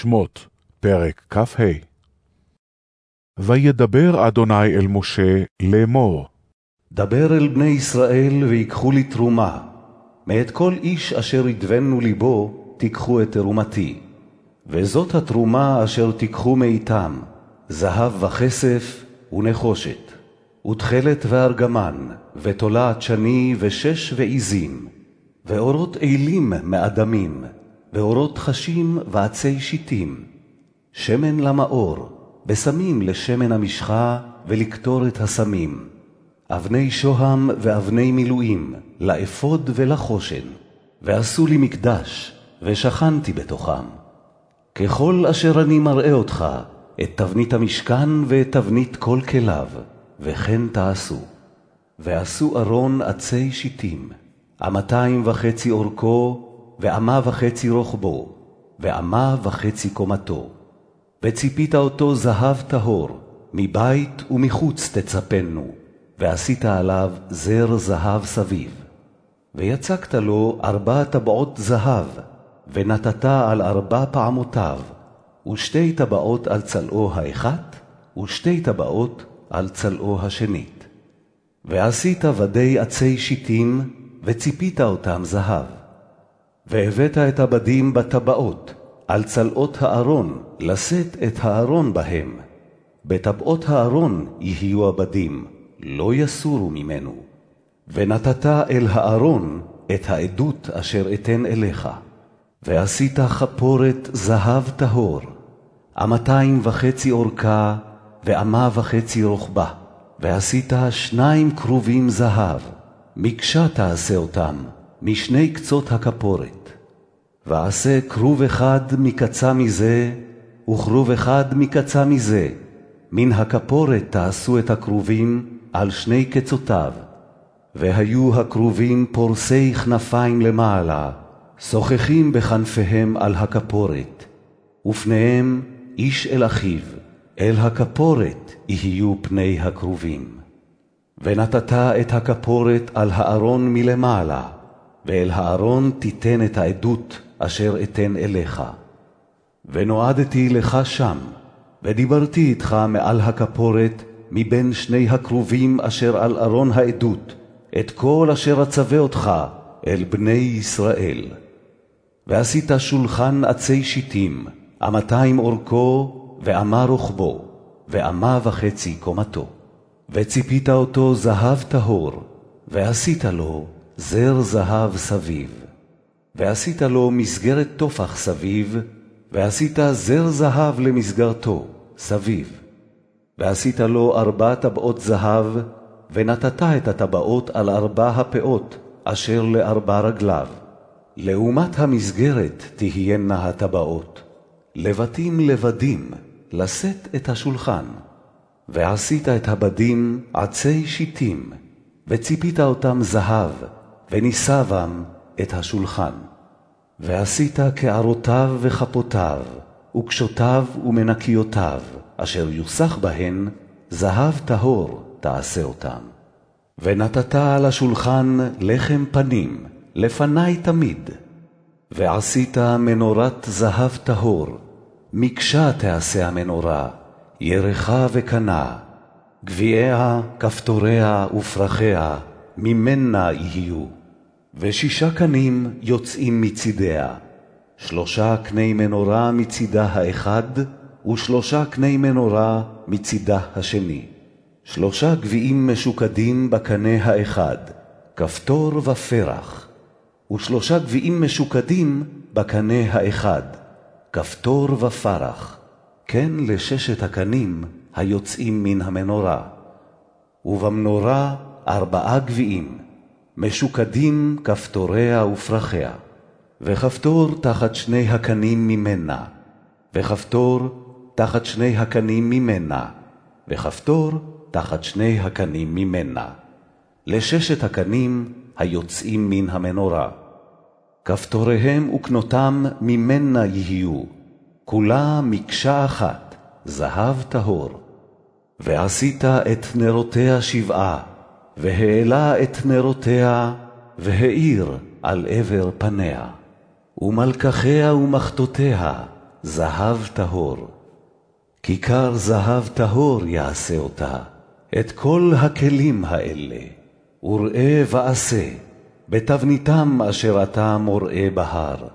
שמות, פרק כ"ה וידבר אדוני אל משה לאמור. דבר אל בני ישראל ויקחו לי תרומה, מאת כל איש אשר ידבנו ליבו תיקחו את תרומתי. וזאת התרומה אשר תיקחו מאיתם, זהב וכסף ונחושת, ותכלת וארגמן, ותולעת שני ושש ועזים, ואורות אלים מאדמים, ואורות חשים ועצי שיטים, שמן למאור, בשמים לשמן המשחה ולקטור את הסמים, אבני שוהם ואבני מילואים, לאפוד ולחושן, ועשו לי מקדש, ושכנתי בתוכם. ככל אשר אני מראה אותך, את תבנית המשכן ואת תבנית כל כליו, וכן תעשו. ועשו ארון עצי שיטים, אמתיים וחצי אורכו, ואמה וחצי רוחבו, ואמה וחצי קומתו. וציפית אותו זהב טהור, מבית ומחוץ תצפנו, ועשית עליו זר זהב סביב. ויצקת לו ארבע טבעות זהב, ונתת על ארבע פעמותיו, ושתי טבעות על צלעו האחת, ושתי טבעות על צלעו השנית. ועשית ודי עצי שיטים, וציפית אותם זהב. והבאת את הבדים בטבעות, על צלעות הארון, לשאת את הארון בהם. בטבעות הארון יהיו הבדים, לא יסורו ממנו. ונתת אל הארון את העדות אשר אתן אליך. ועשית חפורת זהב טהור, אמתיים וחצי אורכה, ואמה וחצי רוחבה. ועשית שניים כרובים זהב, מקשה תעשה אותם, משני קצות הכפורת. ועשה כרוב אחד מקצה מזה, וכרוב אחד מקצה מזה. מן הכפורת תעשו את הכרובים על שני קצותיו. והיו הכרובים פורסי כנפיים למעלה, שוחחים בכנפיהם על הכפורת, ופניהם איש אל אחיו, אל הכפורת יהיו פני הכרובים. ונתת את הכפורת על הארון מלמעלה, ואל הארון תיתן את העדות אשר אתן אליך. ונועדתי לך שם, ודיברתי איתך מעל הכפורת, מבין שני הכרובים אשר על ארון העדות, את כל אשר אצווה אותך אל בני ישראל. ועשית שולחן עצי שיטים, אמתיים אורכו, ואמה רוחבו, ואמה וחצי קומתו. וציפית אותו זהב טהור, ועשית לו זר זהב סביב. ועשית לו מסגרת טופח סביב, ועשית זר זהב למסגרתו סביב. ועשית לו ארבע טבעות זהב, ונתת את הטבעות על ארבע הפאות, אשר לארבע רגליו. לעומת המסגרת תהיינה הטבעות, לבטים לבדים, לשאת את השולחן. ועשית את הבדים עצי שיטים, וציפית אותם זהב, ונישא בם את השולחן. ועשית קערותיו וכפותיו, וקשותיו ומנקיותיו, אשר יוסח בהן, זהב טהור תעשה אותם. ונתת על השולחן לחם פנים, לפני תמיד. ועשית מנורת זהב טהור, מקשה תעשה המנורה, ירחה וקנה, גביעיה, כפתוריה ופרחיה, ממנה יהיו. ושישה קנים יוצאים מצידיה, שלושה קני מנורה מצידה האחד, ושלושה קני מנורה מצידה השני. שלושה גביעים משוקדים בקנה האחד, כפתור ופרח, ושלושה גביעים משוקדים בקנה האחד, כפתור ופרח, כן לששת הקנים היוצאים מן המנורה. ובמנורה ארבעה גביעים, משוקדים כפתוריה ופרחיה, וכפתור תחת שני הקנים ממנה, וכפתור תחת שני הקנים ממנה, וכפתור תחת שני הקנים ממנה, לששת הקנים היוצאים מן המנורה. כפתוריהם וקנותם ממנה יהיו, כולה מקשה אחת, זהב טהור. ועשית את נרותיה שבעה, והעלה את נרותיה, והאיר על עבר פניה. ומלקחיה ומחתותיה, זהב טהור. כיכר זהב טהור יעשה אותה, את כל הכלים האלה, וראה ועשה, בתבניתם אשר אתה מוראה בהר.